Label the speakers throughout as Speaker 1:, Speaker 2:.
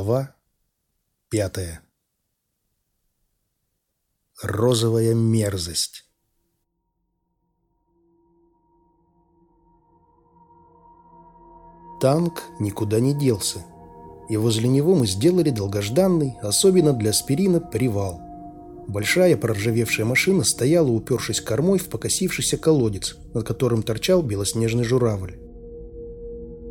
Speaker 1: Глава пятая Розовая мерзость Танк никуда не делся, и возле него мы сделали долгожданный, особенно для аспирина, привал. Большая проржавевшая машина стояла, упершись кормой в покосившийся колодец, над которым торчал белоснежный журавль.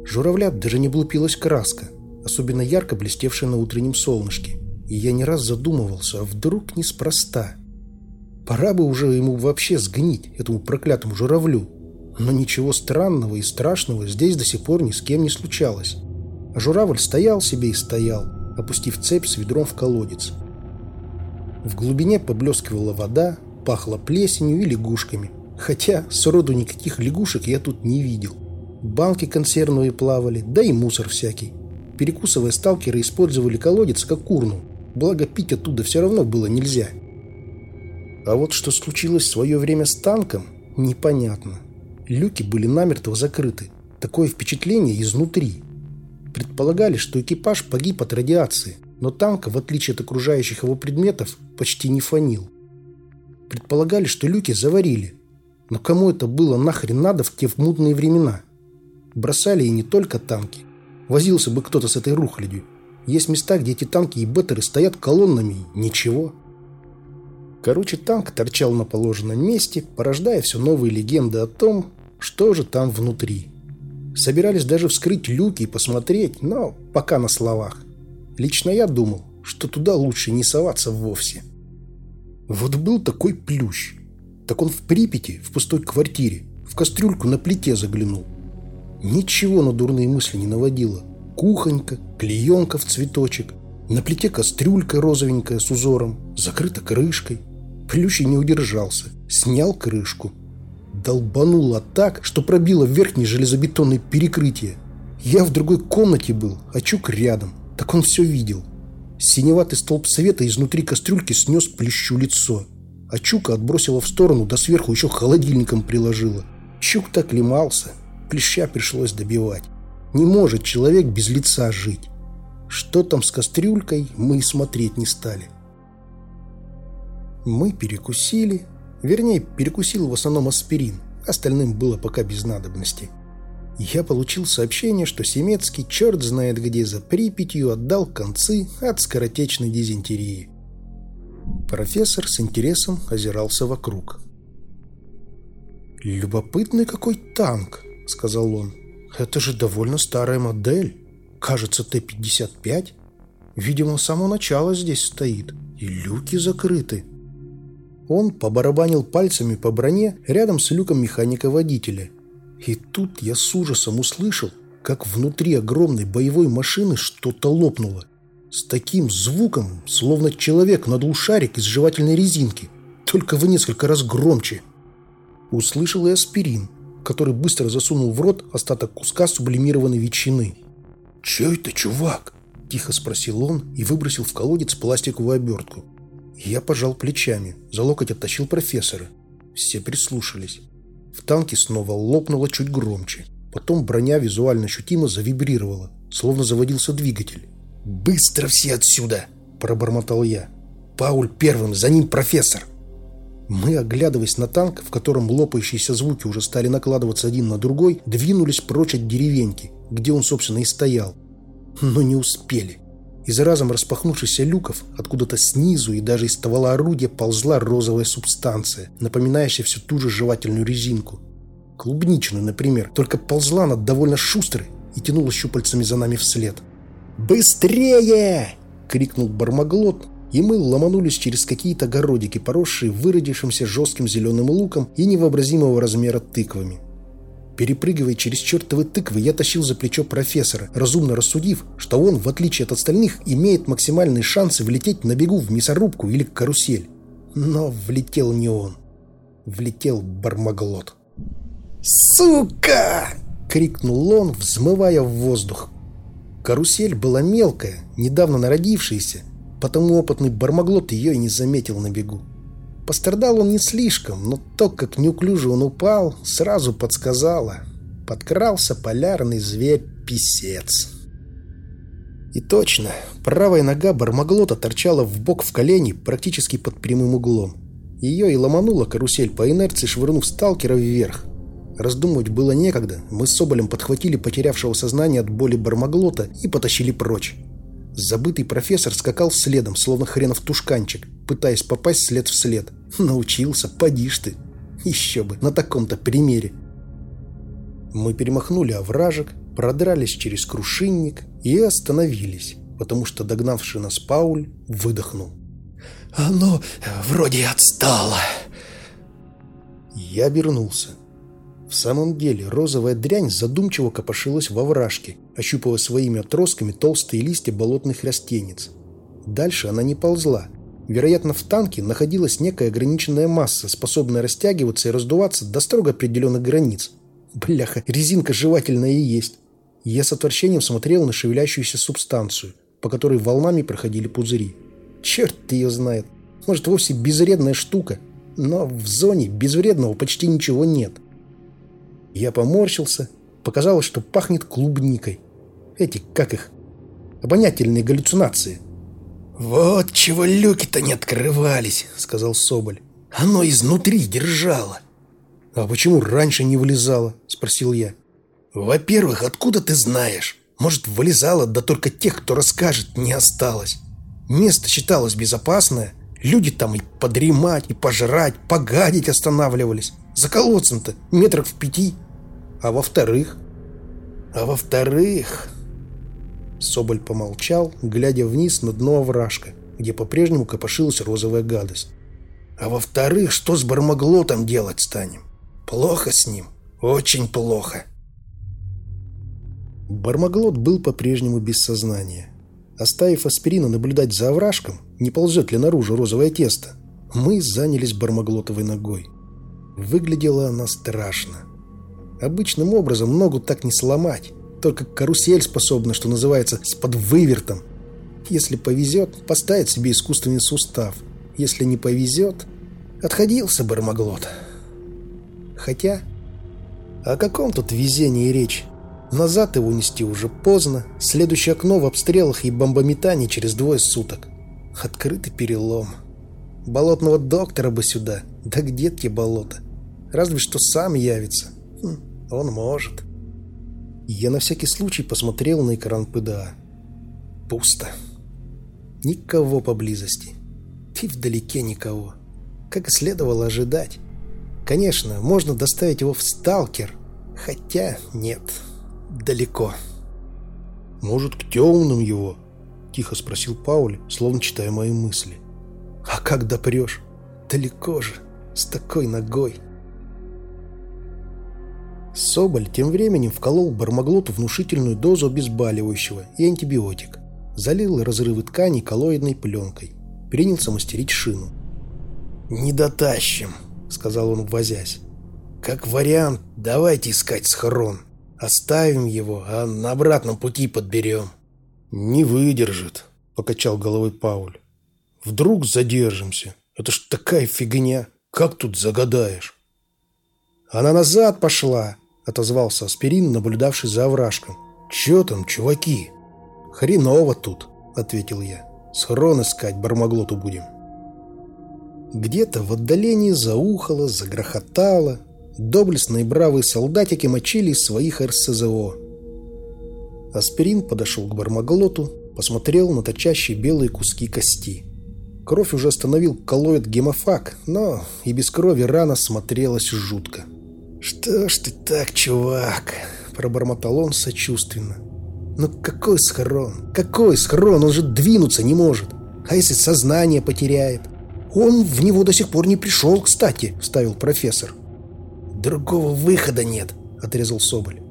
Speaker 1: Журавля даже не блупилась краска – особенно ярко блестевшее на утреннем солнышке. И я не раз задумывался, а вдруг неспроста. Пора бы уже ему вообще сгнить, этому проклятому журавлю. Но ничего странного и страшного здесь до сих пор ни с кем не случалось. А журавль стоял себе и стоял, опустив цепь с ведром в колодец. В глубине поблескивала вода, пахло плесенью и лягушками. Хотя сроду никаких лягушек я тут не видел. Банки консервные плавали, да и мусор всякий. Перекусывая, сталкеры использовали колодец как урну, благо пить оттуда все равно было нельзя. А вот что случилось в свое время с танком, непонятно. Люки были намертво закрыты. Такое впечатление изнутри. Предполагали, что экипаж погиб от радиации, но танк, в отличие от окружающих его предметов, почти не фонил. Предполагали, что люки заварили. Но кому это было нахрен надо в те мутные времена? Бросали и не только танки. Возился бы кто-то с этой рухлядью. Есть места, где эти танки и беттеры стоят колоннами. Ничего. Короче, танк торчал на положенном месте, порождая все новые легенды о том, что же там внутри. Собирались даже вскрыть люки и посмотреть, но пока на словах. Лично я думал, что туда лучше не соваться вовсе. Вот был такой плющ. Так он в Припяти, в пустой квартире, в кастрюльку на плите заглянул. Ничего на дурные мысли не наводило. Кухонька, клеенка в цветочек, на плите кастрюлька розовенькая с узором, закрыта крышкой. Плющий не удержался, снял крышку. Долбануло так, что пробило верхнее железобетонное перекрытие. Я в другой комнате был, а Чук рядом. Так он все видел. Синеватый столб света изнутри кастрюльки снес плющу лицо. А Чука отбросила в сторону, да сверху еще холодильником приложила. Чук так лимался, Клеща пришлось добивать. Не может человек без лица жить. Что там с кастрюлькой, мы и смотреть не стали. Мы перекусили. Вернее, перекусил в основном аспирин. Остальным было пока без надобности. Я получил сообщение, что Семецкий черт знает где за Припятью отдал концы от скоротечной дизентерии. Профессор с интересом озирался вокруг. «Любопытный какой танк!» — сказал он. «Это же довольно старая модель. Кажется, Т-55. Видимо, с самого начала здесь стоит. И люки закрыты». Он побарабанил пальцами по броне рядом с люком механика-водителя. И тут я с ужасом услышал, как внутри огромной боевой машины что-то лопнуло. С таким звуком, словно человек надул шарик из жевательной резинки, только в несколько раз громче. Услышал и аспирин который быстро засунул в рот остаток куска сублимированной ветчины. «Че это, чувак?» – тихо спросил он и выбросил в колодец пластиковую обертку. Я пожал плечами, за локоть оттащил профессора. Все прислушались. В танке снова лопнуло чуть громче. Потом броня визуально ощутимо завибрировала, словно заводился двигатель. «Быстро все отсюда!» – пробормотал я. «Пауль первым, за ним профессор!» Мы, оглядываясь на танк, в котором лопающиеся звуки уже стали накладываться один на другой, двинулись прочь от деревеньки, где он, собственно, и стоял. Но не успели. Из разом распахнувшихся люков, откуда-то снизу и даже из ствола орудия ползла розовая субстанция, напоминающая всю ту же жевательную резинку. Клубничную, например, только ползла она довольно шустрой и тянула щупальцами за нами вслед. «Быстрее!» — крикнул Бармаглот, и мы ломанулись через какие-то огородики, поросшие выродившимся жестким зеленым луком и невообразимого размера тыквами. Перепрыгивая через чертовы тыквы, я тащил за плечо профессора, разумно рассудив, что он, в отличие от остальных, имеет максимальные шансы влететь на бегу в мясорубку или карусель. Но влетел не он. Влетел Бармаглот. «Сука!» — крикнул он, взмывая в воздух. Карусель была мелкая, недавно народившаяся, потому опытный бармаглот ее и не заметил на бегу. Пострадал он не слишком, но то, как неуклюже он упал, сразу подсказало. Подкрался полярный зверь-писец. И точно, правая нога бармаглота торчала в бок в колени практически под прямым углом. Ее и ломанула карусель по инерции, швырнув сталкера вверх. Раздумывать было некогда. Мы с Соболем подхватили потерявшего сознание от боли бармаглота и потащили прочь. Забытый профессор скакал следом, словно хренов тушканчик, пытаясь попасть след в след. Научился, поди ты. Еще бы, на таком-то примере. Мы перемахнули овражек, продрались через крушинник и остановились, потому что догнавший нас Пауль выдохнул.
Speaker 2: «Оно вроде отстало».
Speaker 1: Я обернулся. В самом деле розовая дрянь задумчиво копошилась во вражке, ощупывая своими отростками толстые листья болотных растениц. Дальше она не ползла. Вероятно, в танке находилась некая ограниченная масса, способная растягиваться и раздуваться до строго определенных границ. Бляха, резинка жевательная и есть. Я с отвращением смотрел на шевелящуюся субстанцию, по которой волнами проходили пузыри. Черт ее знает. Может, вовсе безвредная штука. Но в зоне безвредного почти ничего нет. Я поморщился. Показалось, что пахнет клубникой. Эти, как их, обонятельные галлюцинации.
Speaker 2: «Вот чего люки-то не открывались», — сказал Соболь. «Оно изнутри держало».
Speaker 1: «А почему раньше не вылезало?» — спросил я.
Speaker 2: «Во-первых, откуда ты знаешь? Может, вылезало, да только тех, кто расскажет, не осталось. Место считалось безопасное. Люди там и подремать, и пожрать, погадить останавливались. За колодцем-то метров в пяти. А во-вторых? А во-вторых... Соболь помолчал, глядя вниз на дно овражка, где по-прежнему копошилась розовая гадость. А во-вторых, что с бармаглотом делать станем? Плохо с ним. Очень плохо.
Speaker 1: Бармаглот был по-прежнему без сознания. Оставив аспирина наблюдать за овражком, не ползет ли наружу розовое тесто, мы занялись бармаглотовой ногой. Выглядела она страшно. Обычным образом ногу так не сломать. Только карусель способна, что называется, с подвывертом. Если повезет, поставит себе искусственный сустав. Если не повезет, отходился бармаглот. Хотя, о каком тут везении речь? Назад его нести уже поздно. Следующее окно в обстрелах и бомбометании через двое суток. Открытый перелом. Болотного доктора бы сюда. Да где те болота? Разве что сам явится. Хм, он может. Я на всякий случай посмотрел на экран ПДА. Пусто. Никого поблизости. И вдалеке никого. Как и следовало ожидать. Конечно, можно доставить его в сталкер. Хотя нет, далеко. «Может, к темным его?» — тихо спросил Пауль, словно читая мои мысли. «А как допрешь? Далеко же, с такой ногой». Соболь тем временем вколол бармаглоту внушительную дозу обезболивающего и антибиотик. Залил разрывы тканей коллоидной пленкой. Принялся мастерить шину.
Speaker 2: «Не дотащим», — сказал он, возясь. «Как вариант, давайте искать схрон. Оставим его, а на обратном пути подберем».
Speaker 1: «Не выдержит», — покачал головой Пауль. «Вдруг задержимся? Это ж такая фигня. Как тут загадаешь?» «Она назад пошла!» — отозвался Аспирин, наблюдавший за овражком. «Чё там, чуваки?» «Хреново тут», — ответил я. «Схрон искать бармаглоту будем». Где-то в отдалении заухало, загрохотало. Доблестные бравые солдатики мочили из своих РСЗО. Аспирин подошел к бармаглоту, посмотрел на точащие белые куски кости. Кровь уже остановил коллоид гемофаг, но и без крови рана смотрелась жутко. «Что ж ты так, чувак?» – пробормотал он сочувственно. «Ну какой схрон? Какой схрон? Он же двинуться не может. А если сознание потеряет?» «Он в него до сих пор не пришел, кстати», – вставил профессор.
Speaker 2: «Другого выхода нет», – отрезал Соболь.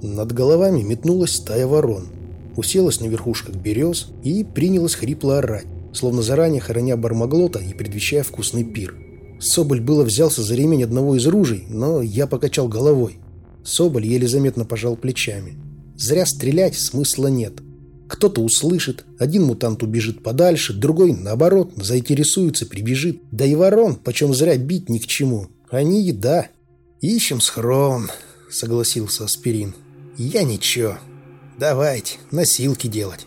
Speaker 1: Над головами метнулась стая ворон, уселась на верхушках берез и принялась хрипло орать, словно заранее хороня бармаглота и предвещая вкусный пир. Соболь было взялся за ремень одного из ружей, но я покачал головой. Соболь еле заметно пожал плечами. Зря стрелять смысла нет. Кто-то услышит, один мутант убежит подальше, другой, наоборот, заинтересуется, прибежит. Да и ворон, почем зря бить ни к чему. Они еда. «Ищем схрон», — согласился Аспирин. «Я ничего.
Speaker 2: Давайте, носилки делать.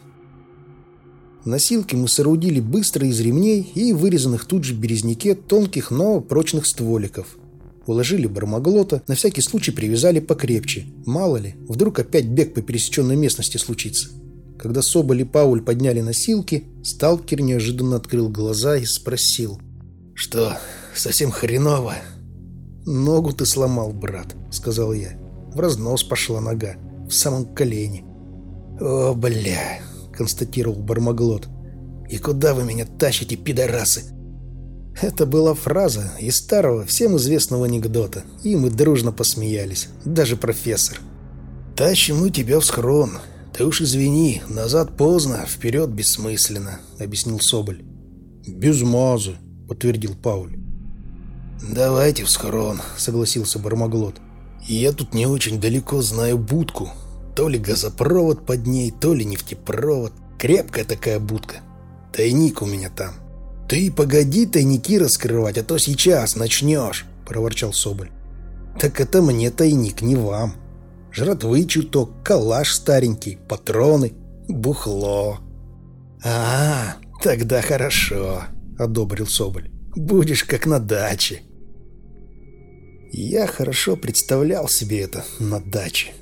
Speaker 1: Носилки мы соорудили быстро из ремней и вырезанных тут же в березняке тонких, но прочных стволиков. Уложили бармаглота, на всякий случай привязали покрепче. Мало ли, вдруг опять бег по пересеченной местности случится. Когда Соболь и Пауль подняли носилки, сталкер неожиданно открыл глаза и спросил.
Speaker 2: «Что, совсем хреново?»
Speaker 1: «Ногу ты сломал, брат», — сказал я. В разнос пошла нога, в самом колене.
Speaker 2: «О, бля!» Констатировал Бармаглот. «И куда вы меня тащите, пидорасы?»
Speaker 1: Это была фраза из старого, всем известного анекдота, и мы дружно посмеялись, даже профессор.
Speaker 2: «Тащим мы тебя в схрон. Ты уж извини, назад поздно, вперед бессмысленно», — объяснил Соболь.
Speaker 1: «Без мазы», — подтвердил Пауль.
Speaker 2: «Давайте в схрон», — согласился Бармаглот. «Я тут не очень далеко знаю будку, то ли газопровод под ней, то ли нефтепровод. Крепкая такая будка. Тайник у меня там. Ты погоди тайники раскрывать, а то сейчас начнешь, проворчал Соболь.
Speaker 1: Так это мне тайник, не вам. Жратвы чуток, калаш старенький, патроны, бухло.
Speaker 2: А, тогда хорошо, одобрил Соболь. Будешь как на даче.
Speaker 1: Я хорошо представлял себе это на даче.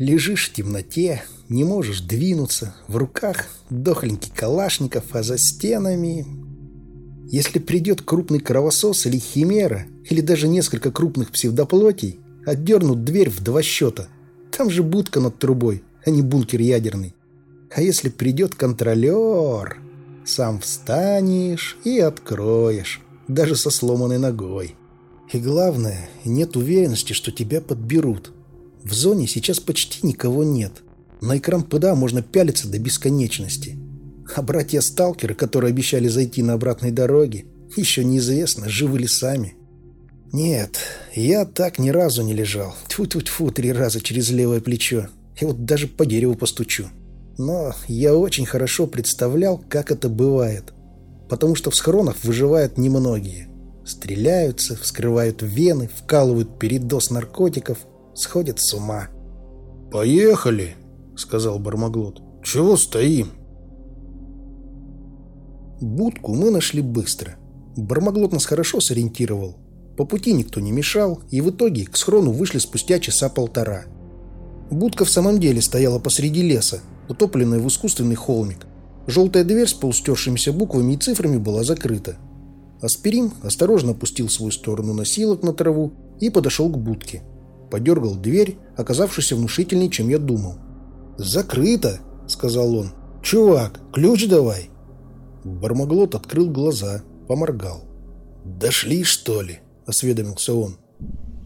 Speaker 1: Лежишь в темноте, не можешь двинуться, в руках дохленький калашников, а за стенами... Если придет крупный кровосос или химера, или даже несколько крупных псевдоплотий, отдернут дверь в два счета. Там же будка над трубой, а не бункер ядерный. А если придет контролер, сам встанешь и откроешь, даже со сломанной ногой. И главное, нет уверенности, что тебя подберут. В зоне сейчас почти никого нет. На экран ПДА можно пялиться до бесконечности. А братья-сталкеры, которые обещали зайти на обратной дороге, еще неизвестно, живы ли сами. Нет, я так ни разу не лежал. Тьфу-тьфу-тьфу, три раза через левое плечо. И вот даже по дереву постучу. Но я очень хорошо представлял, как это бывает. Потому что в схронах выживают немногие. Стреляются, вскрывают вены, вкалывают передоз наркотиков, сходят с ума.
Speaker 2: «Поехали!» — сказал Бармаглот. «Чего стоим?»
Speaker 1: Будку мы нашли быстро. Бармаглот нас хорошо сориентировал. По пути никто не мешал, и в итоге к схрону вышли спустя часа полтора. Будка в самом деле стояла посреди леса, утопленная в искусственный холмик. Желтая дверь с полустершимися буквами и цифрами была закрыта. Аспирин осторожно опустил свою сторону носилок на траву и подошел к будке подергал дверь, оказавшуюся внушительней, чем я думал. «Закрыто!» — сказал он. «Чувак, ключ давай!» Бармаглот открыл глаза, поморгал.
Speaker 2: «Дошли, что ли?» — осведомился он.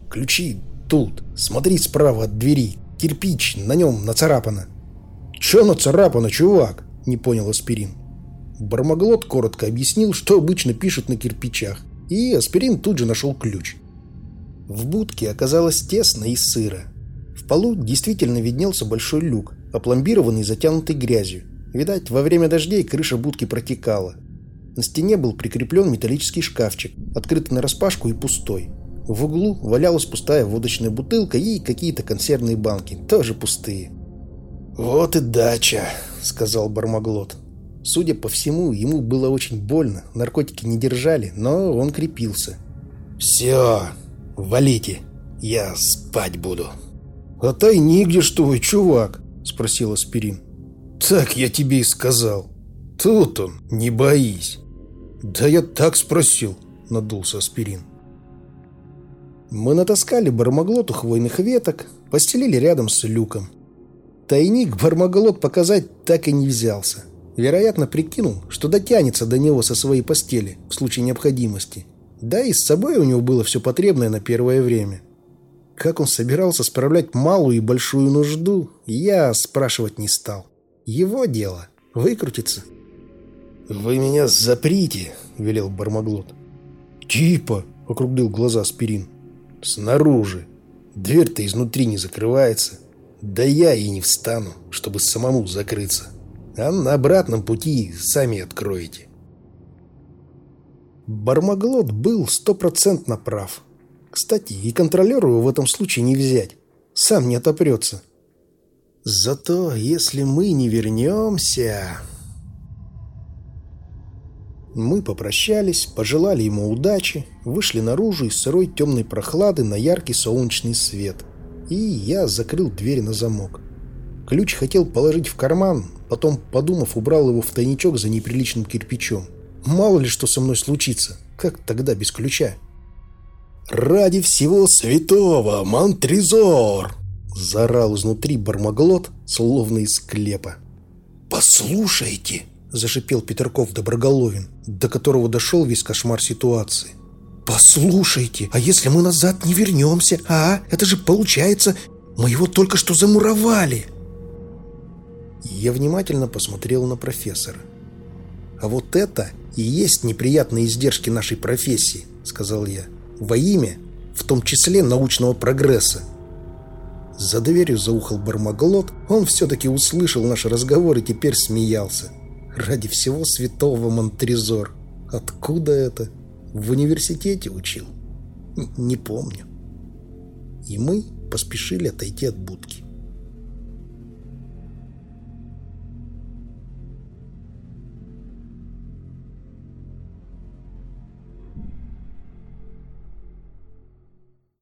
Speaker 1: «Ключи тут. Смотри справа от двери. Кирпич, на нем нацарапано». «Че нацарапано, чувак?» — не понял Аспирин. Бармаглот коротко объяснил, что обычно пишут на кирпичах, и Аспирин тут же нашел ключ. В будке оказалось тесно и сыро. В полу действительно виднелся большой люк, опломбированный и затянутый грязью. Видать, во время дождей крыша будки протекала. На стене был прикреплен металлический шкафчик, открытый нараспашку и пустой. В углу валялась пустая водочная бутылка и какие-то консервные банки, тоже пустые.
Speaker 2: «Вот и дача», — сказал Бармаглот.
Speaker 1: Судя по всему, ему было очень больно, наркотики не держали, но он крепился.
Speaker 2: «Все, «Валите, я спать буду».
Speaker 1: «А тайник вы, чувак?» – спросил Аспирин.
Speaker 2: «Так я тебе и сказал. Тут он, не боись».
Speaker 1: «Да я так спросил», – надулся Аспирин. Мы натаскали бармаглоту хвойных веток, постелили рядом с люком. Тайник бармаглот показать так и не взялся. Вероятно, прикинул, что дотянется до него со своей постели в случае необходимости – да и с собой у него было все потребное на первое время. Как он собирался справлять малую и большую нужду, я спрашивать не стал. Его дело. Выкрутиться.
Speaker 2: «Вы меня заприте», — велел Бармаглот.
Speaker 1: «Типа», — округлил глаза Спирин.
Speaker 2: «Снаружи. Дверь-то изнутри не закрывается. Да я и не встану, чтобы самому закрыться. А на обратном пути сами откроете».
Speaker 1: Бармаглот был стопроцентно прав. Кстати, и контролеру в этом случае не взять. Сам не отопрется. Зато если мы не вернемся... Мы попрощались, пожелали ему удачи, вышли наружу из сырой темной прохлады на яркий солнечный свет. И я закрыл дверь на замок. Ключ хотел положить в карман, потом, подумав, убрал его в тайничок за неприличным кирпичом. Мало ли что со мной случится, как тогда без ключа?
Speaker 2: «Ради всего святого, Монтрезор!» Заорал изнутри бармаглот, словно из склепа. «Послушайте!» – зашипел Петерков Доброголовин, до которого дошел весь кошмар ситуации. «Послушайте, а если мы назад не вернемся, а? Это же получается, мы его только что замуровали!» Я внимательно посмотрел на профессора. «А вот это и есть неприятные издержки нашей профессии», — сказал я. «Во имя, в том числе, научного прогресса». За дверью заухал Бармаглот, он все-таки услышал наш разговор и теперь смеялся. Ради всего святого Монтрезор. Откуда это? В университете учил? Не помню. И мы поспешили отойти от будки.